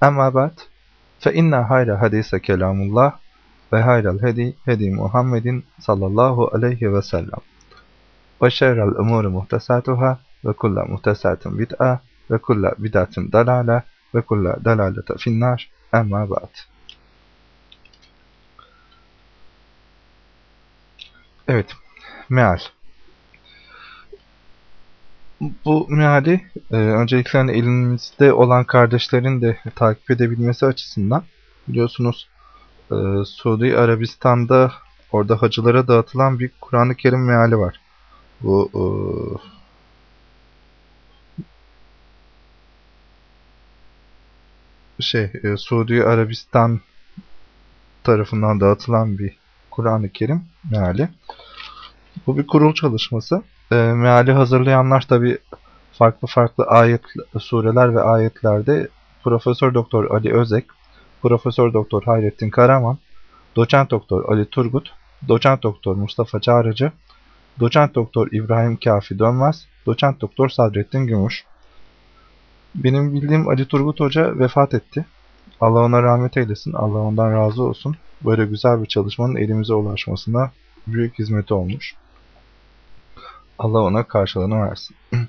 Amma ba'd fe inna hayra hadise kelamullah ve hayral hedi hedi Muhammedin sallallahu aleyhi ve sellem. Ve şerrel umuru muhtesatuhâ ve kulla muhtesatin bid'a ve kulla bid'atin dalale ve kulla dalalete finnâr. Amma ba'd. Evet, meal. Bu meali e, öncelikle hani elimizde olan kardeşlerin de takip edebilmesi açısından biliyorsunuz e, Suudi Arabistan'da orada hacılara dağıtılan bir Kur'an-ı Kerim meali var. Bu e, şey e, Suudi Arabistan tarafından dağıtılan bir Kur'an-ı Kerim meali. Bu bir kurul çalışması. E, meali hazırlayanlar tabi farklı farklı ayet, sureler ve ayetlerde Profesör Doktor Ali Özek, Profesör Doktor Hayrettin Karaman, Doçent Doktor Ali Turgut, Doçent Doktor Mustafa Çağrıcı, Doçent Doktor İbrahim Kafi Dönmez, Doçent Doktor Sadrettin Gümüş. Benim bildiğim Ali Turgut Hoca vefat etti. Allah ona rahmet eylesin, Allah ondan razı olsun. Böyle güzel bir çalışmanın elimize ulaşmasına büyük hizmeti olmuş. Allah ona karşılığını versin.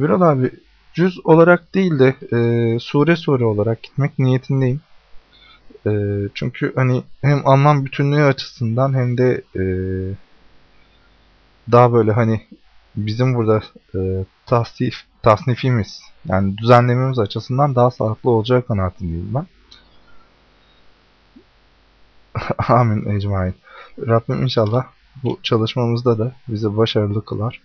Birol abi, cüz olarak değil de e, sure sure olarak gitmek niyetindeyim. E, çünkü hani hem anlam bütünlüğü açısından hem de e, daha böyle hani bizim burada e, tasnif, tasnifimiz yani düzenlememiz açısından daha sağlıklı olacağı kanaatindeyim ben. Amin ecmain. Rabbim inşallah bu çalışmamızda da bizi başarılı kılar.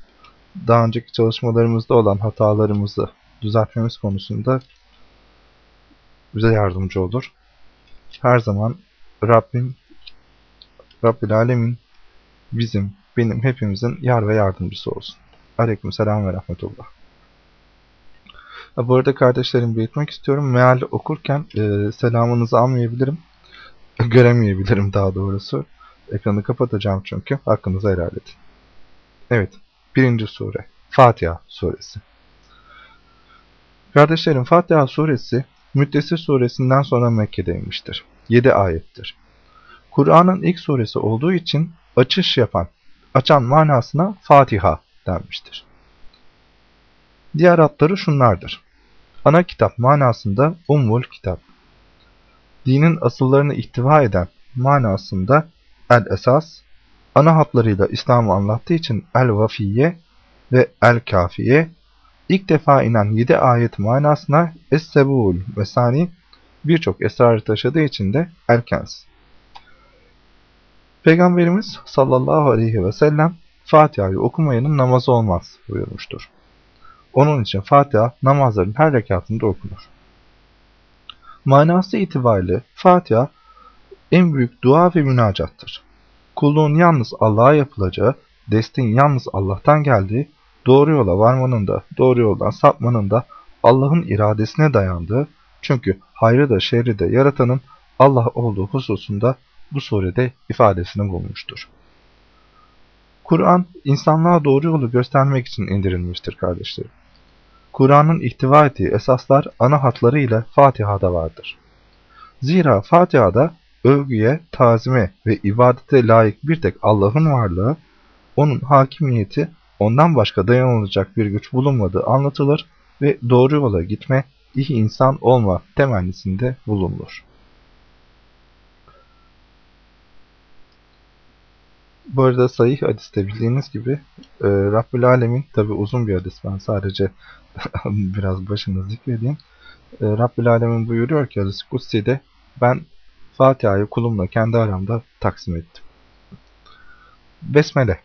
Daha önceki çalışmalarımızda olan hatalarımızı düzeltmemiz konusunda bize yardımcı olur. Her zaman Rabbim, Rabbil Alemin bizim, benim, hepimizin yar ve yardımcısı olsun. Aleyküm selam ve rahmetullah. Bu arada kardeşlerim belirtmek istiyorum. Meal okurken e, selamınızı almayabilirim. Göremeyebilirim daha doğrusu. Ekranı kapatacağım çünkü. Hakkınızı helal edin. Evet. Birinci sure. Fatiha suresi. Kardeşlerim Fatiha suresi Müddessir suresinden sonra Mekke'de inmiştir. 7 ayettir. Kur'an'ın ilk suresi olduğu için açış yapan, açan manasına Fatiha denmiştir. Diğer adları şunlardır. Ana kitap manasında Ummul Kitap. Dinin asıllarını ihtiva eden manasında El-Esas, ana hatlarıyla İslam'ı anlattığı için El-Vafiye ve El-Kafiye, ilk defa inen 7 ayet manasına Es-Sebul ve Sani birçok esrarı taşıdığı için de El-Kens. Peygamberimiz sallallahu aleyhi ve sellem Fatiha'yı okumayanın namazı olmaz buyurmuştur. Onun için Fatiha namazların her rekatında okunur. Manası itibariyle Fatiha en büyük dua ve münacattır. Kulluğun yalnız Allah'a yapılacağı, desteğin yalnız Allah'tan geldiği, doğru yola varmanın da, doğru yoldan sapmanın da Allah'ın iradesine dayandığı, çünkü hayrı da şerri de yaratanın Allah olduğu hususunda bu surede ifadesini bulmuştur. Kur'an, insanlığa doğru yolu göstermek için indirilmiştir kardeşlerim. Kur'an'ın ihtiva ettiği esaslar ana hatlarıyla Fatiha'da vardır. Zira Fatiha'da övgüye, tazime ve ibadete layık bir tek Allah'ın varlığı, onun hakimiyeti, ondan başka dayanılacak bir güç bulunmadığı anlatılır ve doğru yola gitme, iyi insan olma temennisinde bulunur. Bu arada sahih hadiste bildiğiniz gibi e, Rabbül Alemin, tabi uzun bir hadis ben sadece biraz başını zikredeyim. E, Rabbül Alemin buyuruyor ki hadis Kutsi'de ben Fatiha'yı kulumla kendi aramda taksim ettim. Besmele.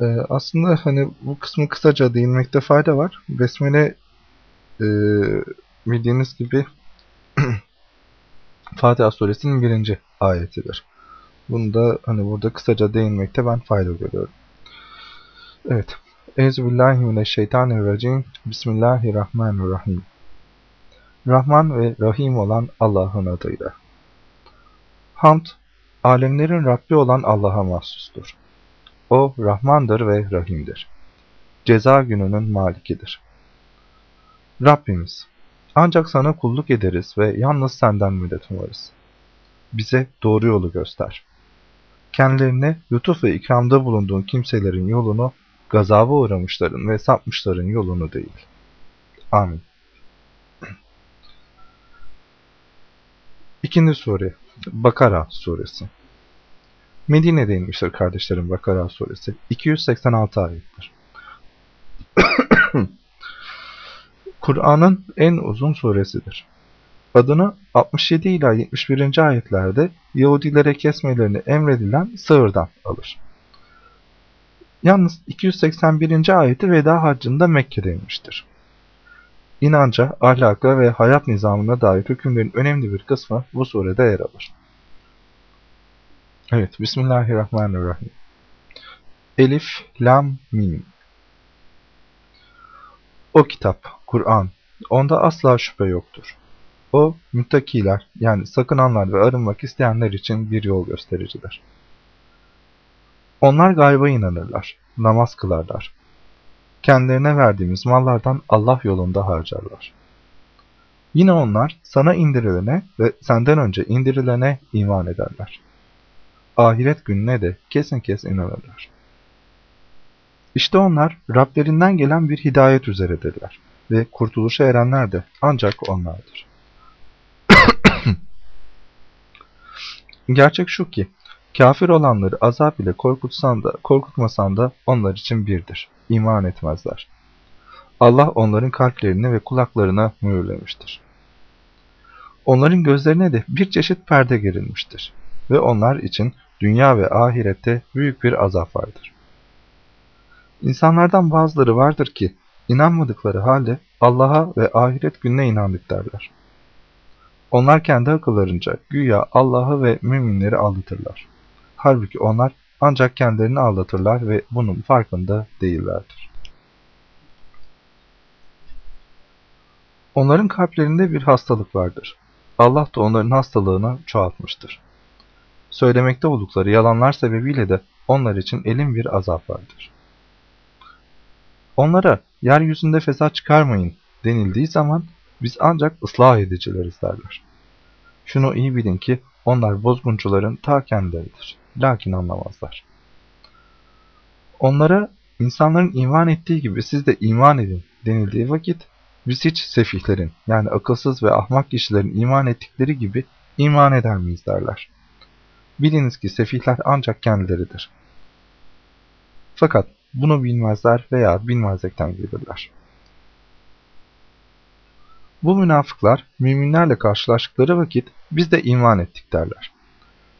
Ee, aslında hani bu kısmı kısaca değinmekte fayda var. Besmele e, bildiğiniz gibi Fatiha suresinin birinci ayetidir. Bunu da hani burada kısaca değinmekte ben fayda görüyorum. Evet. Euzubillahimineşşeytanirracim. Bismillahirrahmanirrahim. Rahman ve Rahim olan Allah'ın adıyla. Hamd, alemlerin Rabbi olan Allah'a mahsustur. O Rahmandır ve Rahim'dir. Ceza gününün malikidir. Rabbimiz, ancak sana kulluk ederiz ve yalnız senden medet umarız. Bize doğru yolu göster. Kendilerine lütuf ve ikramda bulunduğun kimselerin yolunu, gazaba uğramışların ve sapmışların yolunu değil. Amin. İkinci sure, Bakara suresi. Medine'de inmiştir kardeşlerim Bakara suresi. 286 ayettir. Kur'an'ın en uzun suresidir. Adını 67 ila 71. ayetlerde Yahudilere kesmelerini emredilen sığırdan alır. Yalnız 281. ayeti veda haccında Mekke'de inmiştir. İnanca, ahlaka ve hayat nizamına dair hükümlerin önemli bir kısmı bu surede yer alır. Evet, Bismillahirrahmanirrahim. Elif, Lam, Mim. O kitap, Kur'an, onda asla şüphe yoktur. O, müttakiler yani sakınanlar ve arınmak isteyenler için bir yol göstericidir. Onlar gayba inanırlar, namaz kılarlar. Kendilerine verdiğimiz mallardan Allah yolunda harcarlar. Yine onlar sana indirilene ve senden önce indirilene iman ederler. Ahiret gününe de kesin kes inanırlar. İşte onlar Rablerinden gelen bir hidayet üzeredirler ve kurtuluşa erenler de ancak onlardır. Gerçek şu ki, kafir olanları azap ile korkutsan da, korkutmasan da onlar için birdir. İman etmezler. Allah onların kalplerini ve kulaklarına mühürlemiştir. Onların gözlerine de bir çeşit perde gerilmiştir. Ve onlar için dünya ve ahirette büyük bir azap vardır. İnsanlardan bazıları vardır ki, inanmadıkları halde Allah'a ve ahiret gününe inandık derler. Onlar kendi akıllarınca güya Allah'ı ve müminleri aldatırlar. Halbuki onlar ancak kendilerini aldatırlar ve bunun farkında değillerdir. Onların kalplerinde bir hastalık vardır. Allah da onların hastalığını çoğaltmıştır. Söylemekte oldukları yalanlar sebebiyle de onlar için elin bir azap vardır. Onlara yeryüzünde fesat çıkarmayın denildiği zaman biz ancak ıslah edicileriz derler. Şunu iyi bilin ki onlar bozguncuların ta kendileridir. Lakin anlamazlar. Onlara insanların iman ettiği gibi siz de iman edin denildiği vakit biz hiç sefihlerin yani akılsız ve ahmak kişilerin iman ettikleri gibi iman eder miyiz derler. Biliniz ki sefihler ancak kendileridir. Fakat bunu bilmezler veya bilmezlikten gelirler. Bu münafıklar müminlerle karşılaştıkları vakit biz de iman ettik derler.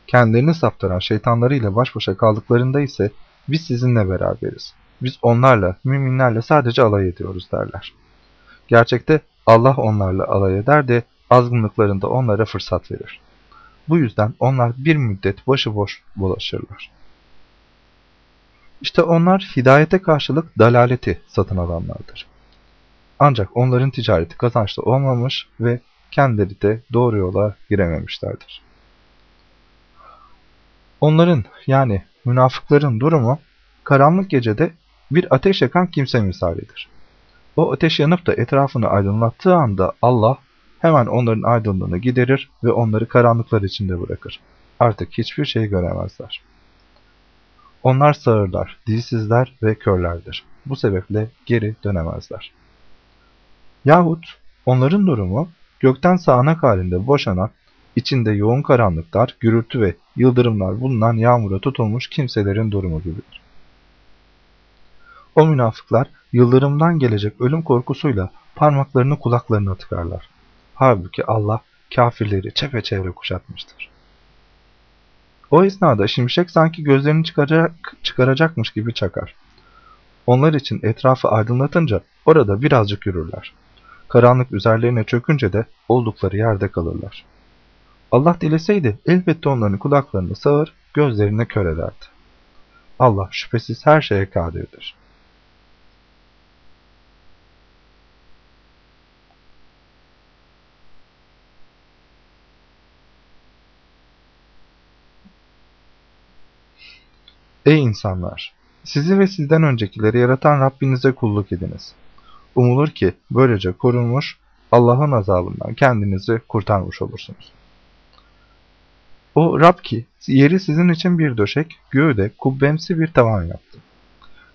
Kendilerini saptıran şeytanlarıyla baş başa kaldıklarında ise biz sizinle beraberiz. Biz onlarla, müminlerle sadece alay ediyoruz derler. Gerçekte Allah onlarla alay eder de azgınlıklarında onlara fırsat verir. Bu yüzden onlar bir müddet başıboş dolaşırlar. İşte onlar hidayete karşılık dalaleti satın alanlardır. Ancak onların ticareti kazançlı olmamış ve kendileri de doğru yola girememişlerdir. Onların yani münafıkların durumu karanlık gecede bir ateş yakan kimse misalidir. O ateş yanıp da etrafını aydınlattığı anda Allah hemen onların aydınlığını giderir ve onları karanlıklar içinde bırakır. Artık hiçbir şey göremezler. Onlar sağırlar, dilsizler ve körlerdir. Bu sebeple geri dönemezler. Yahut onların durumu gökten sağanak halinde boşanan, içinde yoğun karanlıklar, gürültü ve yıldırımlar bulunan yağmura tutulmuş kimselerin durumu gibidir. O münafıklar yıldırımdan gelecek ölüm korkusuyla parmaklarını kulaklarına tıkarlar. Halbuki Allah kafirleri çepeçevre kuşatmıştır. O esnada şimşek sanki gözlerini çıkaracak, çıkaracakmış gibi çakar. Onlar için etrafı aydınlatınca orada birazcık yürürler. Karanlık üzerlerine çökünce de oldukları yerde kalırlar. Allah dileseydi elbette onların kulaklarını sağır, gözlerini kör ederdi. Allah şüphesiz her şeye kadirdir. Ey insanlar! Sizi ve sizden öncekileri yaratan Rabbinize kulluk ediniz. Umulur ki böylece korunmuş, Allah'ın azabından kendinizi kurtarmış olursunuz. O Rab ki yeri sizin için bir döşek, göğü de kubbemsi bir tavan yaptı.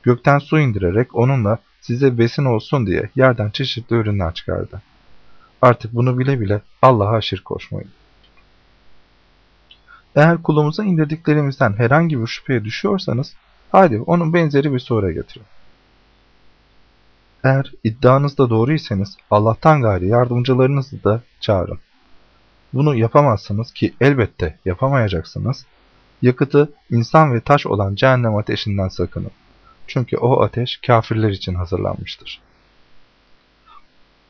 Gökten su indirerek onunla size besin olsun diye yerden çeşitli ürünler çıkardı. Artık bunu bile bile Allah'a şirk koşmayın. Eğer kulumuza indirdiklerimizden herhangi bir şüpheye düşüyorsanız, hadi onun benzeri bir sure getirin. Eğer iddianızda doğruysanız Allah'tan gayri yardımcılarınızı da çağırın. Bunu yapamazsınız ki elbette yapamayacaksınız. Yakıtı insan ve taş olan cehennem ateşinden sakının. Çünkü o ateş kafirler için hazırlanmıştır.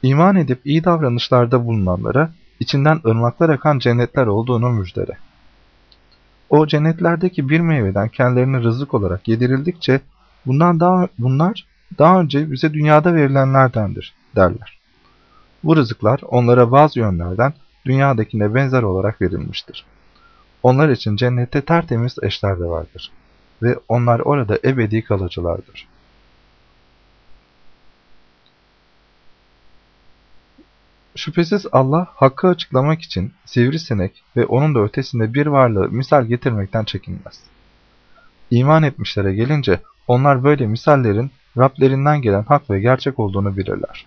İman edip iyi davranışlarda bulunanlara içinden ırmaklar akan cennetler olduğunu müjdele. O cennetlerdeki bir meyveden kendilerine rızık olarak yedirildikçe bundan daha, bunlar daha önce bize dünyada verilenlerdendir derler. Bu rızıklar onlara bazı yönlerden dünyadakine benzer olarak verilmiştir. Onlar için cennette tertemiz eşler de vardır ve onlar orada ebedi kalıcılardır. Şüphesiz Allah hakkı açıklamak için sivrisinek ve onun da ötesinde bir varlığı misal getirmekten çekinmez. İman etmişlere gelince onlar böyle misallerin Rablerinden gelen hak ve gerçek olduğunu bilirler.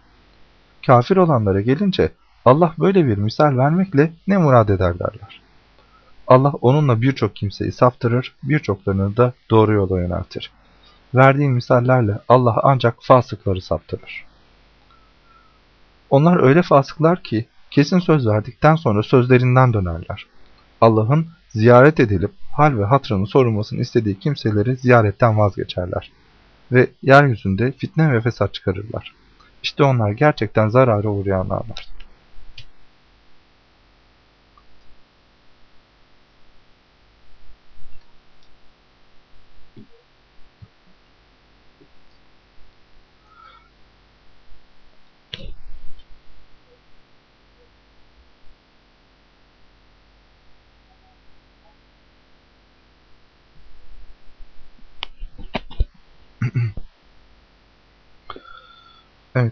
Kafir olanlara gelince Allah böyle bir misal vermekle ne murad eder derler. Allah onunla birçok kimseyi saptırır, birçoklarını da doğru yola yöneltir. Verdiği misallerle Allah ancak fasıkları saptırır. Onlar öyle fasıklar ki kesin söz verdikten sonra sözlerinden dönerler. Allah'ın ziyaret edilip hal ve hatrını sorulmasını istediği kimseleri ziyaretten vazgeçerler. Ve yeryüzünde fitne ve fesat çıkarırlar. İşte onlar gerçekten zarara uğrayanlardır.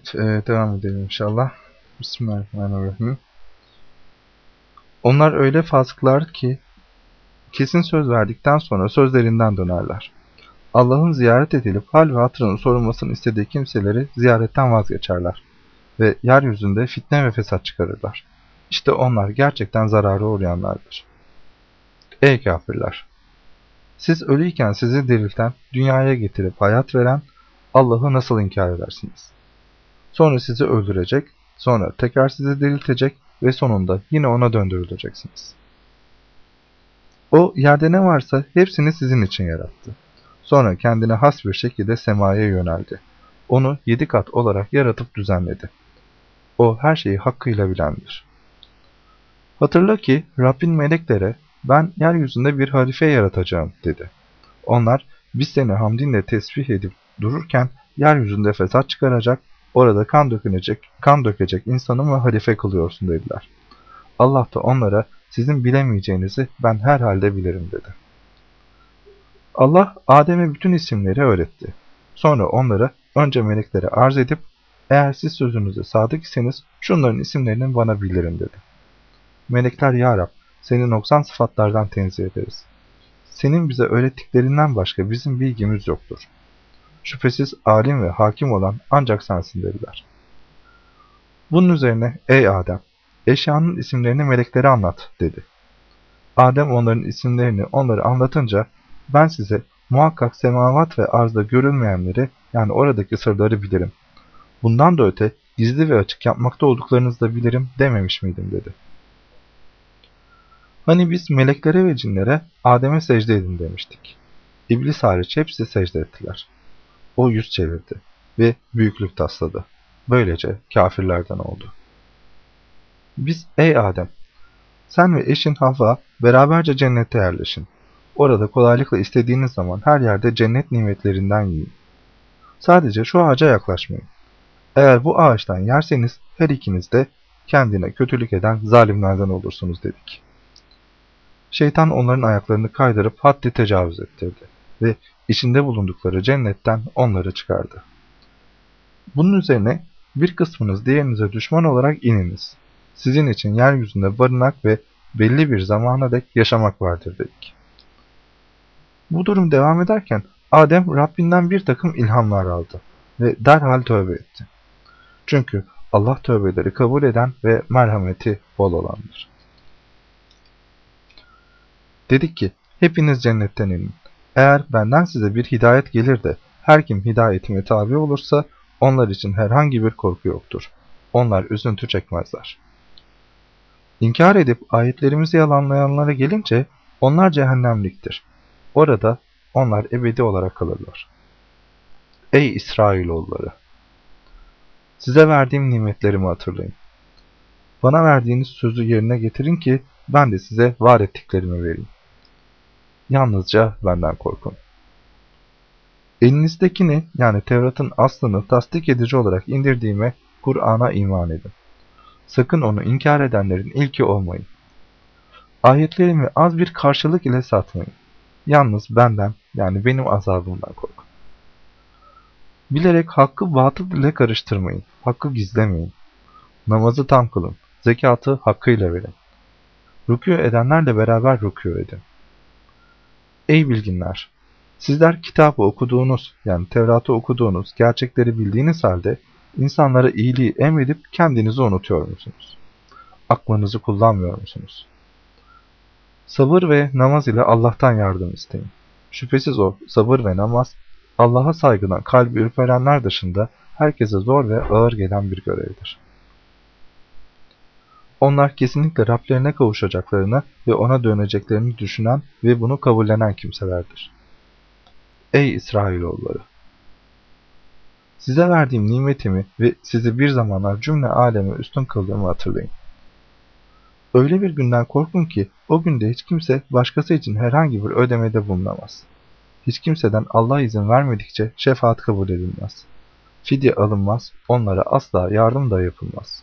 Evet, e, devam edelim inşallah. Bismillahirrahmanirrahim. Onlar öyle fasıklar ki kesin söz verdikten sonra sözlerinden dönerler. Allah'ın ziyaret edilip hal ve hatırının sorulmasını istediği kimseleri ziyaretten vazgeçerler ve yeryüzünde fitne ve fesat çıkarırlar. İşte onlar gerçekten zararı uğrayanlardır. Ey kafirler! Siz ölüyken sizi dirilten, dünyaya getirip hayat veren Allah'ı nasıl inkar edersiniz? Sonra sizi öldürecek, sonra tekrar sizi diriltecek ve sonunda yine ona döndürüleceksiniz. O yerde ne varsa hepsini sizin için yarattı. Sonra kendine has bir şekilde semaya yöneldi. Onu yedi kat olarak yaratıp düzenledi. O her şeyi hakkıyla bilendir. Hatırla ki Rabbin meleklere ben yeryüzünde bir halife yaratacağım dedi. Onlar biz seni hamdinle tesbih edip dururken yeryüzünde fesat çıkaracak Orada kan dökülecek, kan dökecek insanı ve halife kılıyorsun dediler. Allah da onlara sizin bilemeyeceğinizi ben herhalde bilirim dedi. Allah Adem'e bütün isimleri öğretti. Sonra onlara önce meleklere arz edip eğer siz sözünüze sadık iseniz şunların isimlerini bana bildirin dedi. Melekler ya Rab seni noksan sıfatlardan tenzih ederiz. Senin bize öğrettiklerinden başka bizim bilgimiz yoktur. Şüphesiz alim ve hakim olan ancak sensin dediler. Bunun üzerine ey Adem, eşyanın isimlerini meleklere anlat dedi. Adem onların isimlerini onları anlatınca ben size muhakkak semavat ve arzda görülmeyenleri yani oradaki sırları bilirim. Bundan da öte gizli ve açık yapmakta olduklarınızı da bilirim dememiş miydim dedi. Hani biz meleklere ve cinlere Adem'e secde edin demiştik. İblis hariç hepsi secde ettiler. O yüz çevirdi ve büyüklük tasladı. böylece kafirlerden oldu. Biz ey Adem, sen ve eşin Havva beraberce cennette yerleşin. Orada kolaylıkla istediğiniz zaman her yerde cennet nimetlerinden yiyin. Sadece şu ağaca yaklaşmayın. Eğer bu ağaçtan yerseniz her ikiniz de kendine kötülük eden zalimlerden olursunuz dedik. Şeytan onların ayaklarını kaydırıp haddi tecavüz ettirdi ve içinde bulundukları cennetten onları çıkardı. Bunun üzerine bir kısmınız diğerinize düşman olarak ininiz. Sizin için yeryüzünde barınak ve belli bir zamana dek yaşamak vardır dedik. Bu durum devam ederken Adem Rabbinden bir takım ilhamlar aldı ve derhal tövbe etti. Çünkü Allah tövbeleri kabul eden ve merhameti bol olandır. Dedik ki, hepiniz cennetten inin. Eğer benden size bir hidayet gelir de her kim hidayetime tabi olursa onlar için herhangi bir korku yoktur. Onlar üzüntü çekmezler. İnkar edip ayetlerimizi yalanlayanlara gelince onlar cehennemliktir. Orada onlar ebedi olarak kalırlar. Ey İsrailoğulları! Size verdiğim nimetlerimi hatırlayın. Bana verdiğiniz sözü yerine getirin ki ben de size var ettiklerimi vereyim. Yalnızca benden korkun. Elinizdekini yani Tevrat'ın aslını tasdik edici olarak indirdiğime Kur'an'a iman edin. Sakın onu inkar edenlerin ilki olmayın. Ayetlerimi az bir karşılık ile satmayın. Yalnız benden yani benim azabımdan korkun. Bilerek hakkı batıl ile karıştırmayın. Hakkı gizlemeyin. Namazı tam kılın. Zekatı hakkıyla verin. Rükû edenlerle beraber rükû edin. Ey bilginler! Sizler kitabı okuduğunuz, yani Tevrat'ı okuduğunuz, gerçekleri bildiğiniz halde insanlara iyiliği emredip kendinizi unutuyor musunuz? Aklınızı kullanmıyor musunuz? Sabır ve namaz ile Allah'tan yardım isteyin. Şüphesiz o, sabır ve namaz, Allah'a saygıdan kalbi ürperenler dışında herkese zor ve ağır gelen bir görevdir. Onlar kesinlikle Rablerine kavuşacaklarını ve ona döneceklerini düşünen ve bunu kabullenen kimselerdir. Ey İsrailoğulları! Size verdiğim nimetimi ve sizi bir zamanlar cümle aleme üstün kıldığımı hatırlayın. Öyle bir günden korkun ki o günde hiç kimse başkası için herhangi bir ödemede bulunamaz. Hiç kimseden Allah izin vermedikçe şefaat kabul edilmez. Fidye alınmaz, onlara asla yardım da yapılmaz.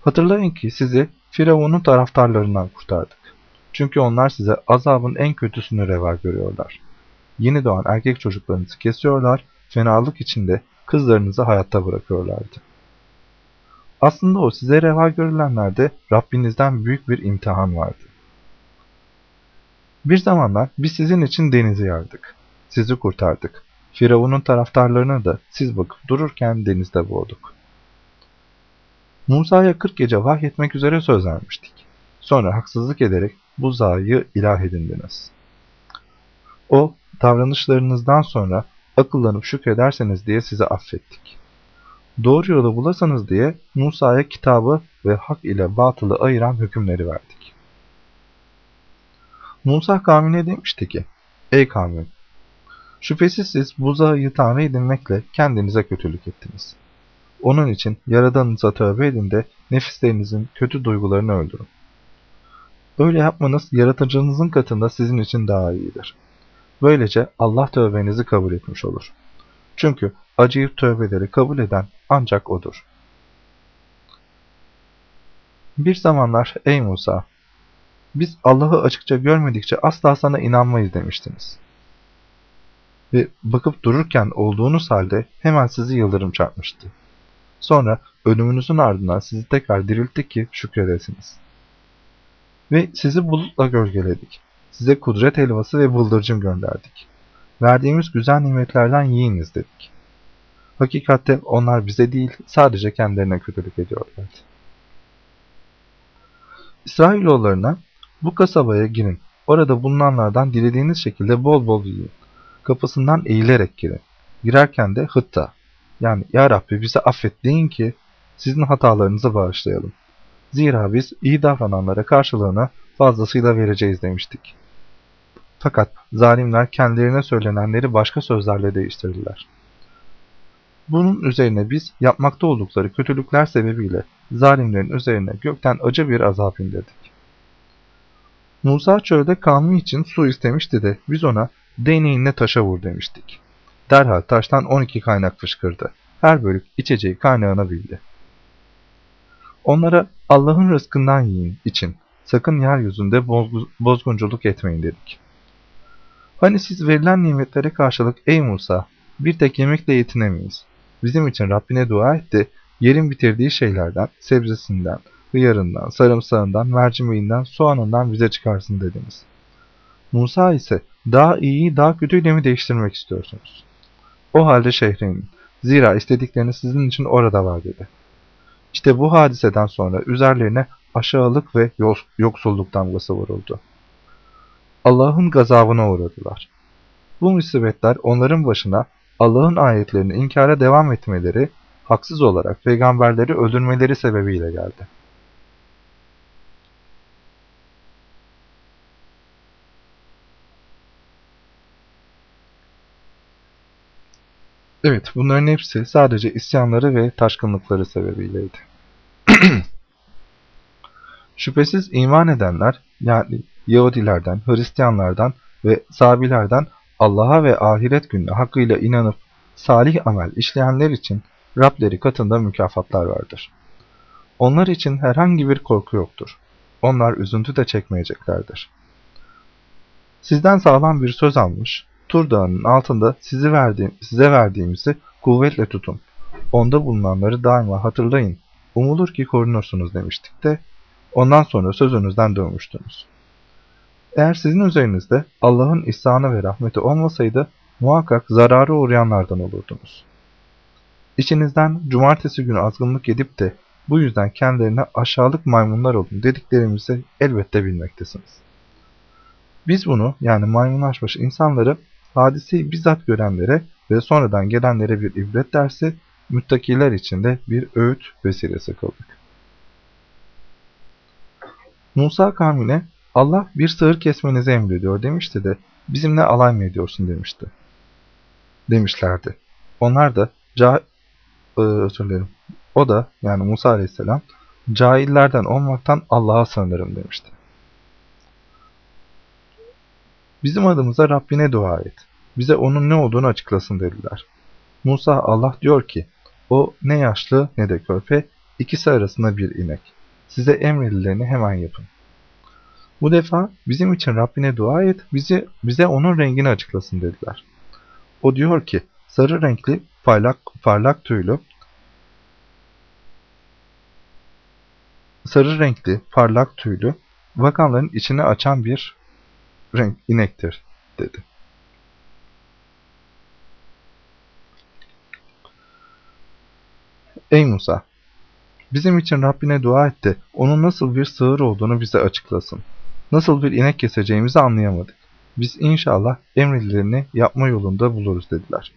Hatırlayın ki sizi Firavun'un taraftarlarından kurtardık. Çünkü onlar size azabın en kötüsünü reva görüyorlar. Yeni doğan erkek çocuklarınızı kesiyorlar, fenalık içinde kızlarınızı hayatta bırakıyorlardı. Aslında o size reva görülenlerde Rabbinizden büyük bir imtihan vardı. Bir zamanlar biz sizin için denizi yardık. Sizi kurtardık. Firavun'un taraftarlarını da siz bakıp dururken denizde boğduk. Musa'ya 40 gece vahyetmek üzere söz vermiştik. Sonra haksızlık ederek bu zayı ilah edindiniz. O, davranışlarınızdan sonra akıllanıp şükrederseniz diye sizi affettik. Doğru yolu bulasanız diye Musa'ya kitabı ve hak ile batılı ayıran hükümleri verdik. Musa kavmine demişti ki, Ey kavmim! Şüphesiz siz buzağı tanrı edinmekle kendinize kötülük ettiniz. Onun için Yaradanınıza tövbe edin de nefislerinizin kötü duygularını öldürün. Öyle yapmanız yaratıcınızın katında sizin için daha iyidir. Böylece Allah tövbenizi kabul etmiş olur. Çünkü acıyıp tövbeleri kabul eden ancak O'dur. Bir zamanlar ey Musa! Biz Allah'ı açıkça görmedikçe asla sana inanmayız demiştiniz. Ve bakıp dururken olduğunuz halde hemen sizi yıldırım çarpmıştı. Sonra ölümünüzün ardından sizi tekrar dirilttik ki şükredesiniz. Ve sizi bulutla gölgeledik. Size kudret helvası ve bıldırcın gönderdik. Verdiğimiz güzel nimetlerden yiyiniz dedik. Hakikatte onlar bize değil sadece kendilerine kötülük ediyorlardı. İsrailoğullarına bu kasabaya girin. Orada bulunanlardan dilediğiniz şekilde bol bol yiyin. Kapısından eğilerek girin. Girerken de hıtta yani Ya Rabbi bize affet deyin ki sizin hatalarınızı bağışlayalım. Zira biz iyi davrananlara karşılığını fazlasıyla vereceğiz demiştik. Fakat zalimler kendilerine söylenenleri başka sözlerle değiştirdiler. Bunun üzerine biz yapmakta oldukları kötülükler sebebiyle zalimlerin üzerine gökten acı bir azap indirdik. Musa çölde kanun için su istemişti de biz ona değneğinle taşa vur demiştik. Derhal taştan 12 kaynak fışkırdı. Her bölük içeceği kaynağına bildi. Onlara Allah'ın rızkından yiyin için sakın yeryüzünde bozgunculuk etmeyin dedik. Hani siz verilen nimetlere karşılık ey Musa bir tek yemekle yetinemeyiz. Bizim için Rabbine dua et de yerin bitirdiği şeylerden, sebzesinden, hıyarından, sarımsağından, mercimeğinden, soğanından bize çıkarsın dediniz. Musa ise daha iyiyi daha kötüyle mi değiştirmek istiyorsunuz? O halde şehre inin. Zira istedikleriniz sizin için orada var dedi. İşte bu hadiseden sonra üzerlerine aşağılık ve yoksulluk damgası vuruldu. Allah'ın gazabına uğradılar. Bu musibetler onların başına Allah'ın ayetlerini inkara devam etmeleri, haksız olarak peygamberleri öldürmeleri sebebiyle geldi. Evet, bunların hepsi sadece isyanları ve taşkınlıkları sebebiyleydi. Şüphesiz iman edenler, yani Yahudilerden, Hristiyanlardan ve Sabilerden Allah'a ve ahiret gününe hakkıyla inanıp salih amel işleyenler için Rableri katında mükafatlar vardır. Onlar için herhangi bir korku yoktur. Onlar üzüntü de çekmeyeceklerdir. Sizden sağlam bir söz almış, Tur Dağı'nın altında sizi verdiğim, size verdiğimizi kuvvetle tutun. Onda bulunanları daima hatırlayın. Umulur ki korunursunuz demiştik de ondan sonra sözünüzden dönmüştünüz. Eğer sizin üzerinizde Allah'ın ihsanı ve rahmeti olmasaydı muhakkak zararı uğrayanlardan olurdunuz. İçinizden cumartesi günü azgınlık edip de bu yüzden kendilerine aşağılık maymunlar olun dediklerimizi elbette bilmektesiniz. Biz bunu yani maymunlaşmış insanları hadiseyi bizzat görenlere ve sonradan gelenlere bir ibret dersi, müttakiler için de bir öğüt vesilesi kıldık. Musa kavmine Allah bir sığır kesmenizi emrediyor demişti de bizimle alay mı ediyorsun demişti. Demişlerdi. Onlar da ee, özür dilerim. O da yani Musa aleyhisselam cahillerden olmaktan Allah'a sığınırım demişti. Bizim adımıza Rabbine dua et. Bize onun ne olduğunu açıklasın dediler. Musa Allah diyor ki, o ne yaşlı ne de körpe, ikisi arasında bir inek. Size emredilerini hemen yapın. Bu defa bizim için Rabbine dua et, bizi, bize onun rengini açıklasın dediler. O diyor ki, sarı renkli, parlak, parlak tüylü, sarı renkli, parlak tüylü, vakanların içini açan bir renk inektir, dedi. Ey Musa! Bizim için Rabbine dua et de onun nasıl bir sığır olduğunu bize açıklasın. Nasıl bir inek keseceğimizi anlayamadık. Biz inşallah emrillerini yapma yolunda buluruz dediler.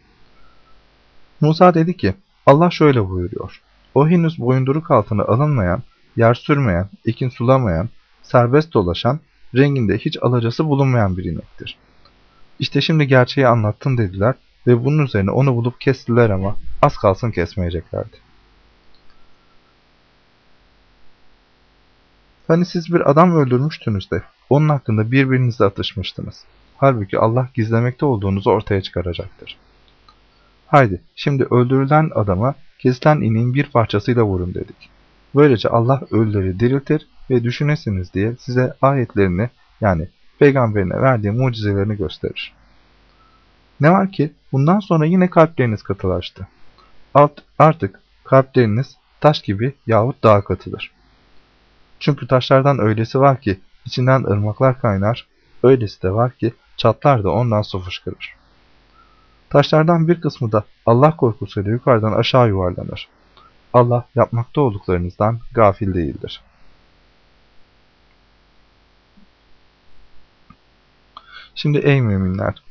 Musa dedi ki, Allah şöyle buyuruyor. O henüz boyunduruk altına alınmayan, yer sürmeyen, ekin sulamayan, serbest dolaşan, renginde hiç alacası bulunmayan bir inektir. İşte şimdi gerçeği anlattın dediler ve bunun üzerine onu bulup kestiler ama az kalsın kesmeyeceklerdi. Hani siz bir adam öldürmüştünüz de onun hakkında birbirinizle atışmıştınız. Halbuki Allah gizlemekte olduğunuzu ortaya çıkaracaktır. Haydi şimdi öldürülen adama kesilen ineğin bir parçasıyla vurun dedik. Böylece Allah ölüleri diriltir ve düşünesiniz diye size ayetlerini yani peygamberine verdiği mucizelerini gösterir. Ne var ki bundan sonra yine kalpleriniz katılaştı. Artık kalpleriniz taş gibi yahut daha katıdır. Çünkü taşlardan öylesi var ki içinden ırmaklar kaynar, öylesi de var ki çatlar da ondan su fışkırır. Taşlardan bir kısmı da Allah korkusuyla yukarıdan aşağı yuvarlanır. Allah yapmakta olduklarınızdan gafil değildir. Şimdi ey müminler!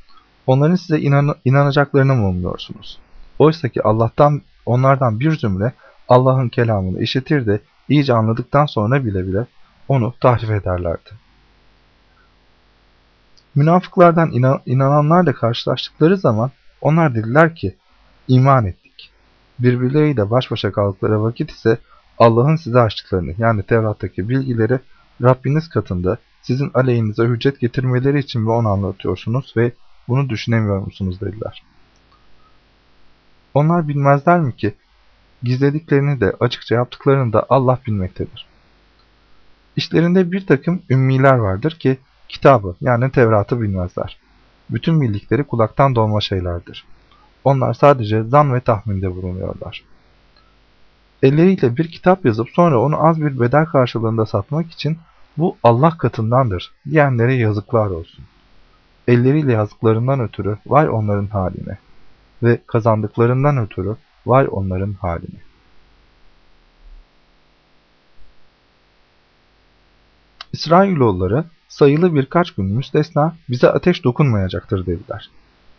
Onların size inan inanacaklarını mı umuyorsunuz? Oysa ki Allah'tan, onlardan bir zümre Allah'ın kelamını işitir de iyice anladıktan sonra bile bile onu tahrif ederlerdi. Münafıklardan inan inananlarla karşılaştıkları zaman onlar dediler ki, iman ettik. birbirleriyle baş başa kaldıkları vakit ise Allah'ın size açtıklarını yani Tevrat'taki bilgileri Rabbiniz katında sizin aleyhinize hüccet getirmeleri için ve onu anlatıyorsunuz ve bunu düşünemiyor musunuz dediler. Onlar bilmezler mi ki gizlediklerini de açıkça yaptıklarını da Allah bilmektedir. İşlerinde bir takım ümmiler vardır ki kitabı yani Tevrat'ı bilmezler. Bütün bildikleri kulaktan dolma şeylerdir. Onlar sadece zan ve tahminde bulunuyorlar. Elleriyle bir kitap yazıp sonra onu az bir bedel karşılığında satmak için bu Allah katındandır diyenlere yazıklar olsun. Elleriyle yazdıklarından ötürü vay onların haline ve kazandıklarından ötürü vay onların haline. İsrailoğulları sayılı birkaç gün müstesna bize ateş dokunmayacaktır dediler.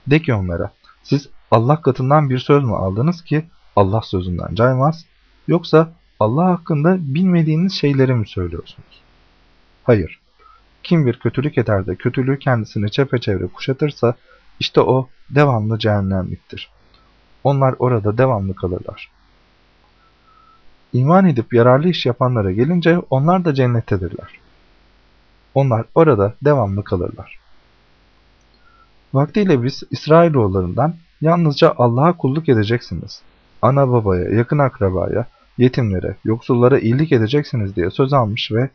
De ki onlara, siz Allah katından bir söz mü aldınız ki Allah sözünden caymaz, yoksa Allah hakkında bilmediğiniz şeyleri mi söylüyorsunuz? Hayır. Kim bir kötülük eder de kötülüğü kendisini çepeçevre kuşatırsa, işte o devamlı cehennemliktir. Onlar orada devamlı kalırlar. İman edip yararlı iş yapanlara gelince onlar da cennettedirler. Onlar orada devamlı kalırlar. Vaktiyle biz İsrailoğullarından yalnızca Allah'a kulluk edeceksiniz. Ana babaya, yakın akrabaya, yetimlere, yoksullara iyilik edeceksiniz diye söz almış ve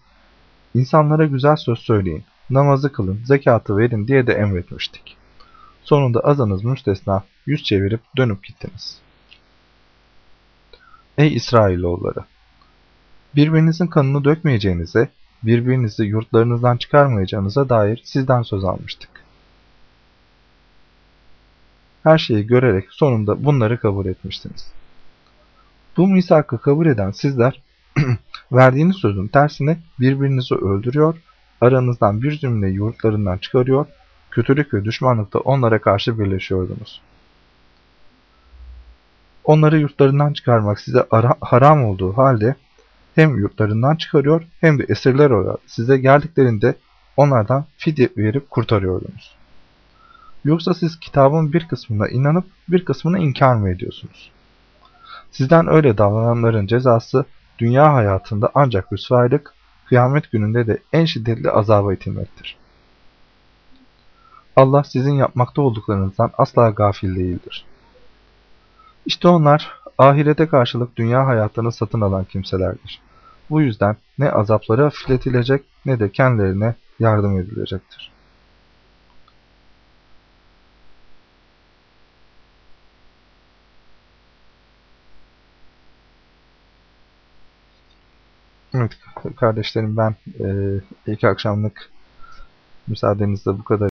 insanlara güzel söz söyleyin, namazı kılın, zekatı verin diye de emretmiştik. Sonunda azınız müstesna yüz çevirip dönüp gittiniz. Ey İsrailoğulları! Birbirinizin kanını dökmeyeceğinize, birbirinizi yurtlarınızdan çıkarmayacağınıza dair sizden söz almıştık. Her şeyi görerek sonunda bunları kabul etmiştiniz. Bu misakı kabul eden sizler, verdiğiniz sözün tersine birbirinizi öldürüyor, aranızdan bir zümreyi yurtlarından çıkarıyor, kötülük ve düşmanlıkta onlara karşı birleşiyordunuz. Onları yurtlarından çıkarmak size haram olduğu halde, hem yurtlarından çıkarıyor hem de esirler olarak size geldiklerinde onlardan fidye verip kurtarıyordunuz. Yoksa siz kitabın bir kısmına inanıp bir kısmını inkar mı ediyorsunuz? Sizden öyle davrananların cezası dünya hayatında ancak rüsvaylık, kıyamet gününde de en şiddetli azaba itilmektir. Allah sizin yapmakta olduklarınızdan asla gafil değildir. İşte onlar ahirete karşılık dünya hayatını satın alan kimselerdir. Bu yüzden ne azapları hafifletilecek ne de kendilerine yardım edilecektir. Evet kardeşlerim ben e, ilk akşamlık müsaadenizle bu kadar